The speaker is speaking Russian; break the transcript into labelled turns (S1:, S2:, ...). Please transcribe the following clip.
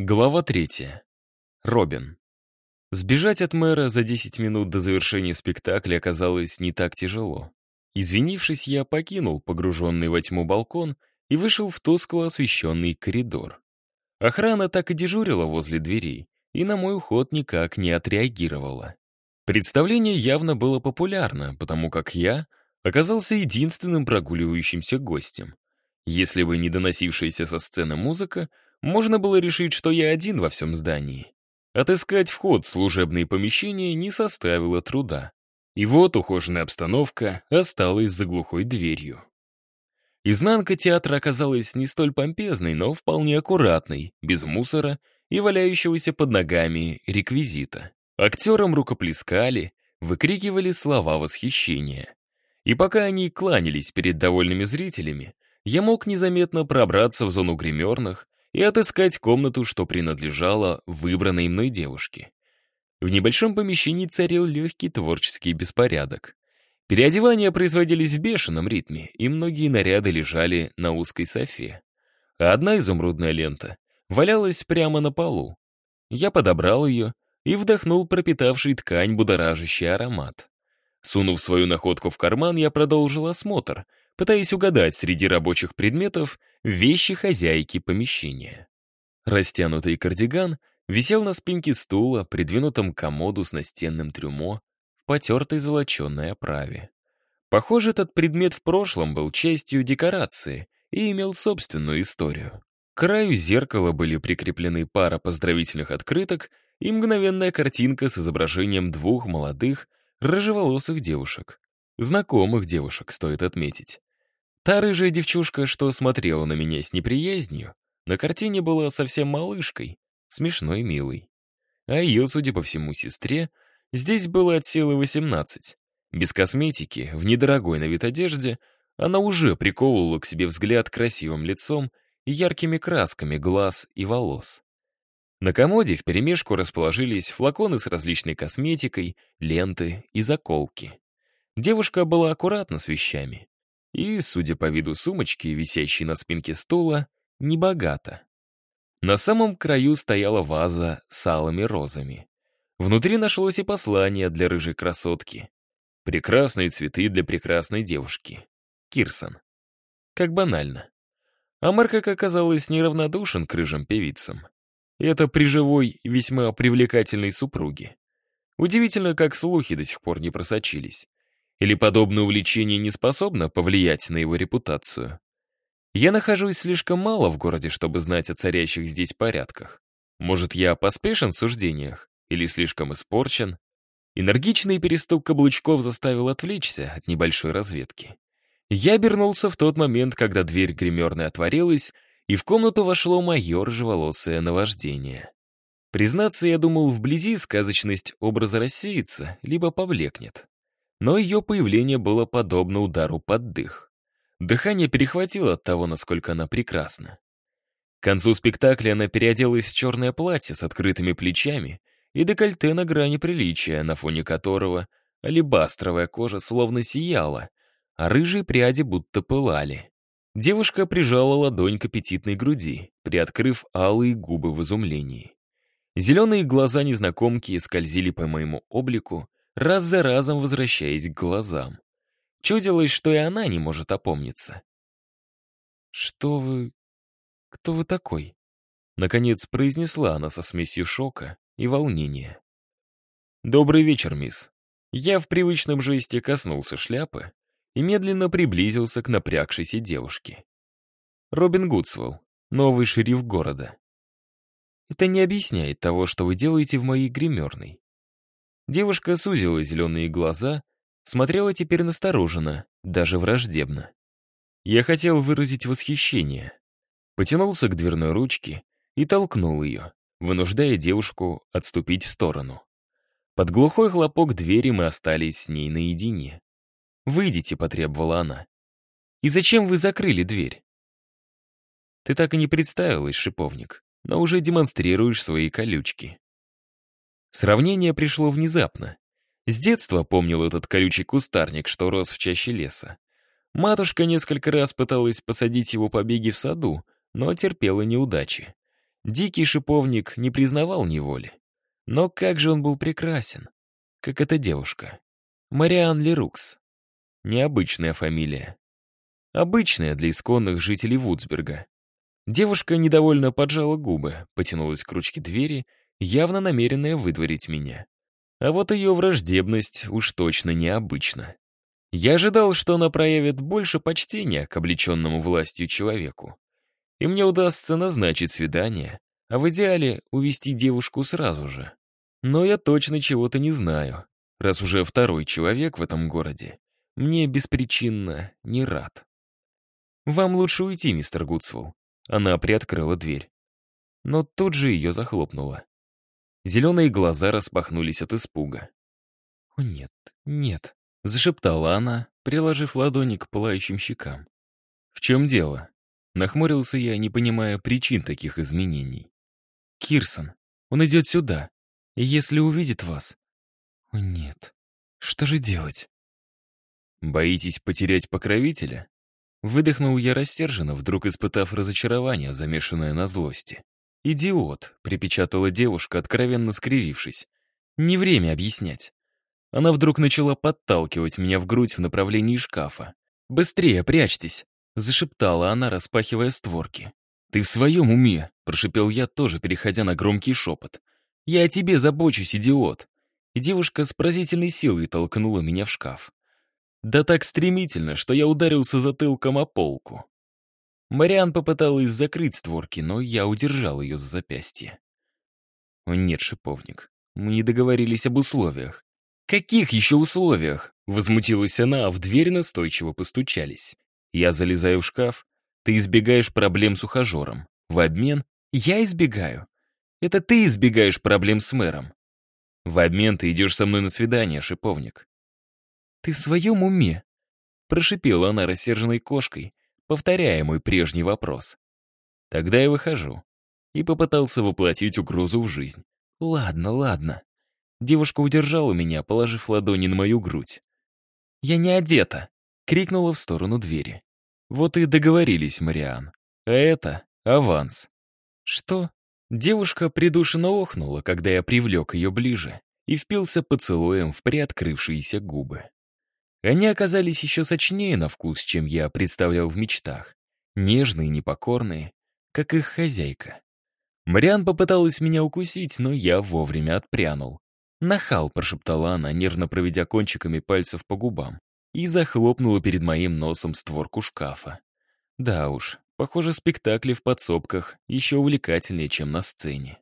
S1: Глава третья. Робин. Сбежать от мэра за 10 минут до завершения спектакля оказалось не так тяжело. Извинившись, я покинул погруженный во тьму балкон и вышел в тускло освещенный коридор. Охрана так и дежурила возле дверей, и на мой уход никак не отреагировала. Представление явно было популярно, потому как я оказался единственным прогуливающимся гостем. Если бы не доносившаяся со сцены музыка, можно было решить, что я один во всем здании. Отыскать вход в служебные помещения не составило труда. И вот ухоженная обстановка осталась за глухой дверью. Изнанка театра оказалась не столь помпезной, но вполне аккуратной, без мусора и валяющегося под ногами реквизита. Актерам рукоплескали, выкрикивали слова восхищения. И пока они кланялись перед довольными зрителями, я мог незаметно пробраться в зону гримерных и отыскать комнату, что принадлежала выбранной мной девушке. В небольшом помещении царил легкий творческий беспорядок. Переодевания производились в бешеном ритме, и многие наряды лежали на узкой софе. А одна изумрудная лента валялась прямо на полу. Я подобрал ее и вдохнул пропитавший ткань будоражащий аромат. Сунув свою находку в карман, я продолжил осмотр, пытаясь угадать среди рабочих предметов вещи хозяйки помещения. Растянутый кардиган висел на спинке стула, придвинутом комоду с настенным трюмо в потертой золоченной оправе. Похоже, этот предмет в прошлом был частью декорации и имел собственную историю. К краю зеркала были прикреплены пара поздравительных открыток и мгновенная картинка с изображением двух молодых, рыжеволосых девушек. Знакомых девушек, стоит отметить. Та рыжая девчушка, что смотрела на меня с неприязнью, на картине была совсем малышкой, смешной милой. А ее, судя по всему, сестре, здесь было от силы 18. Без косметики, в недорогой на вид одежде, она уже приковывала к себе взгляд красивым лицом и яркими красками глаз и волос. На комоде вперемешку расположились флаконы с различной косметикой, ленты и заколки. Девушка была аккуратна с вещами. И, судя по виду сумочки, висящей на спинке стула, небогато. На самом краю стояла ваза с алыми розами. Внутри нашлось и послание для рыжей красотки. Прекрасные цветы для прекрасной девушки. Кирсон. Как банально. А Марк, как оказалось, неравнодушен к рыжим певицам. Это при живой, весьма привлекательной супруге. Удивительно, как слухи до сих пор не просочились. Или подобное увлечение не способно повлиять на его репутацию? Я нахожусь слишком мало в городе, чтобы знать о царящих здесь порядках. Может, я поспешен в суждениях? Или слишком испорчен? Энергичный перестук каблучков заставил отвлечься от небольшой разведки. Я обернулся в тот момент, когда дверь гримерной отворилась, и в комнату вошло мое рыжеволосое наваждение. Признаться, я думал, вблизи сказочность образа рассеется, либо повлекнет но ее появление было подобно удару под дых. Дыхание перехватило от того, насколько она прекрасна. К концу спектакля она переоделась в черное платье с открытыми плечами и декольте на грани приличия, на фоне которого алебастровая кожа словно сияла, а рыжие пряди будто пылали. Девушка прижала ладонь к аппетитной груди, приоткрыв алые губы в изумлении. Зеленые глаза незнакомки скользили по моему облику, раз за разом возвращаясь к глазам. Чудилось, что и она не может опомниться. «Что вы... кто вы такой?» Наконец произнесла она со смесью шока и волнения. «Добрый вечер, мисс». Я в привычном жесте коснулся шляпы и медленно приблизился к напрягшейся девушке. Робин Гудсвелл, новый шериф города. Это не объясняет того, что вы делаете в моей гримерной. Девушка сузила зеленые глаза, смотрела теперь настороженно, даже враждебно. Я хотел выразить восхищение. Потянулся к дверной ручке и толкнул ее, вынуждая девушку отступить в сторону. Под глухой хлопок двери мы остались с ней наедине. «Выйдите», — потребовала она. «И зачем вы закрыли дверь?» Ты так и не представилась, шиповник, но уже демонстрируешь свои колючки. Сравнение пришло внезапно. С детства помнил этот колючий кустарник, что рос в чаще леса. Матушка несколько раз пыталась посадить его побеги в саду, но терпела неудачи. Дикий шиповник не признавал неволи. Но как же он был прекрасен. Как эта девушка. Мариан Лерукс. Необычная фамилия. Обычная для исконных жителей Вудсберга. Девушка недовольно поджала губы, потянулась к ручке двери, явно намеренная выдворить меня. А вот ее враждебность уж точно необычна. Я ожидал, что она проявит больше почтения к облеченному властью человеку. И мне удастся назначить свидание, а в идеале увести девушку сразу же. Но я точно чего-то не знаю, раз уже второй человек в этом городе мне беспричинно не рад. «Вам лучше уйти, мистер Гудсвелл». Она приоткрыла дверь. Но тут же ее захлопнула. Зеленые глаза распахнулись от испуга. «О, нет, нет», — зашептала она, приложив ладони к пылающим щекам. «В чем дело?» Нахмурился я, не понимая причин таких изменений. «Кирсон, он идет сюда, и если увидит вас...» «О, нет, что же делать?» «Боитесь потерять покровителя?» Выдохнул я рассерженно, вдруг испытав разочарование, замешанное на злости. «Идиот», — припечатала девушка, откровенно скривившись. «Не время объяснять». Она вдруг начала подталкивать меня в грудь в направлении шкафа. «Быстрее, прячьтесь!» — зашептала она, распахивая створки. «Ты в своем уме?» — прошипел я, тоже переходя на громкий шепот. «Я о тебе забочусь, идиот!» И девушка с поразительной силой толкнула меня в шкаф. Да так стремительно, что я ударился затылком о полку. Мариан попыталась закрыть створки, но я удержал ее за запястье. «О нет, шиповник, мы не договорились об условиях». «Каких еще условиях?» Возмутилась она, а в дверь настойчиво постучались. Я залезаю в шкаф, ты избегаешь проблем с ухажером. В обмен я избегаю. Это ты избегаешь проблем с мэром. В обмен ты идешь со мной на свидание, шиповник. Ты в своем уме? Прошипела она рассерженной кошкой, повторяя мой прежний вопрос. Тогда я выхожу. И попытался воплотить угрозу в жизнь. Ладно, ладно. Девушка удержала меня, положив ладони на мою грудь. «Я не одета!» — крикнула в сторону двери. Вот и договорились, Мариан. А это аванс. Что? Девушка придушенно охнула, когда я привлек ее ближе и впился поцелуем в приоткрывшиеся губы. Они оказались еще сочнее на вкус, чем я представлял в мечтах. Нежные, непокорные, как их хозяйка. Мариан попыталась меня укусить, но я вовремя отпрянул. «Нахал», — прошептала она, нервно проведя кончиками пальцев по губам, и захлопнула перед моим носом створку шкафа. Да уж, похоже, спектакли в подсобках еще увлекательнее, чем на сцене.